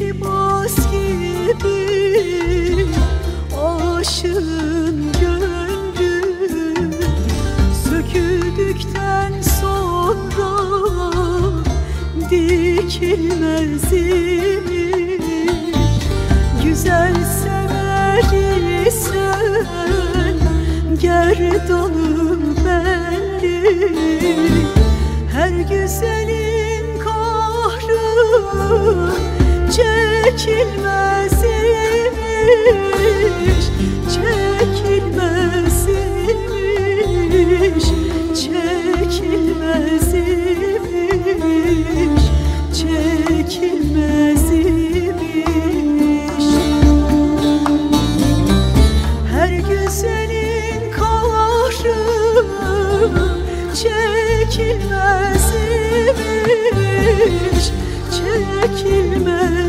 Libas gibi aşığın gönlü Söküldükten sonra dikilmez Güzel sever isen gerdanı belli Her güzelin çekilmez imiş Çekilmez imiş Çekilmez imiş Çekilmez imiş her güzelin kahrı çekilmez imiş Çekilmez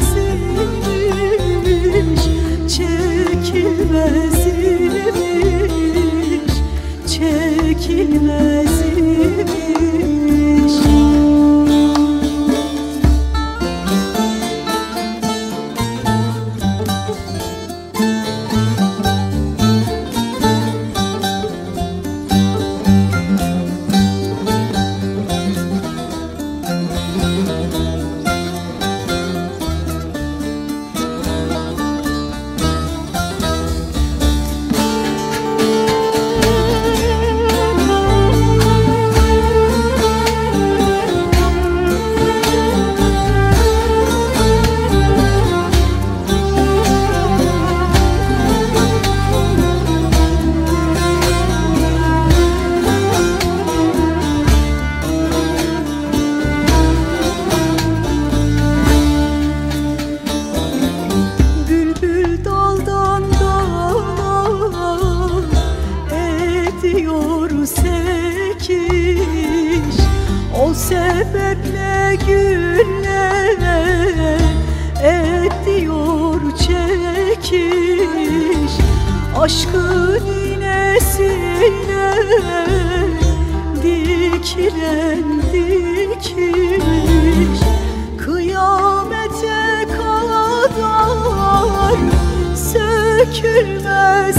sebeple güller ediyor çekiş. Aşkın iğnesine dikilen dikiş. Kıyamete kadar sökülmez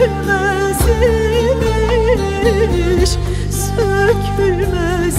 sökülmez imiş Sökülmez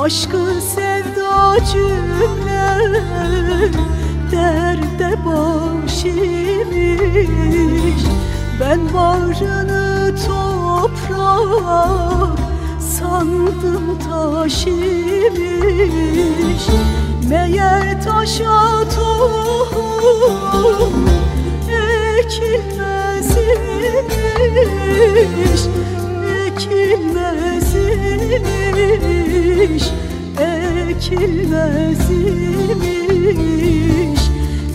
Aşkın sevda cümle Derde baş imiş Ben bağrını toprak Sandım taş imiş Meğer taşa tohum Ekilmez imiş imiş Ekilmez imiş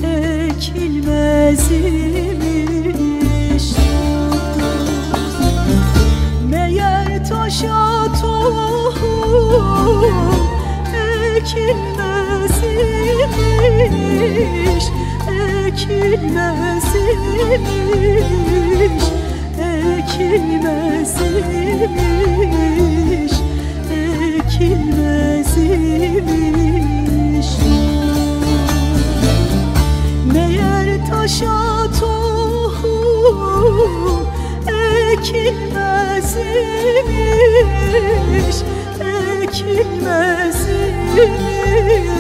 Ekilmez imiş Meğer taşa tohum ekilmez imiş Ekilmez ekilmez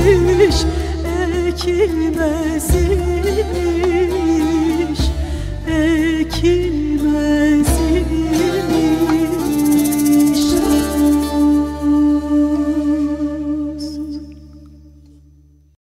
imiş Ekilmez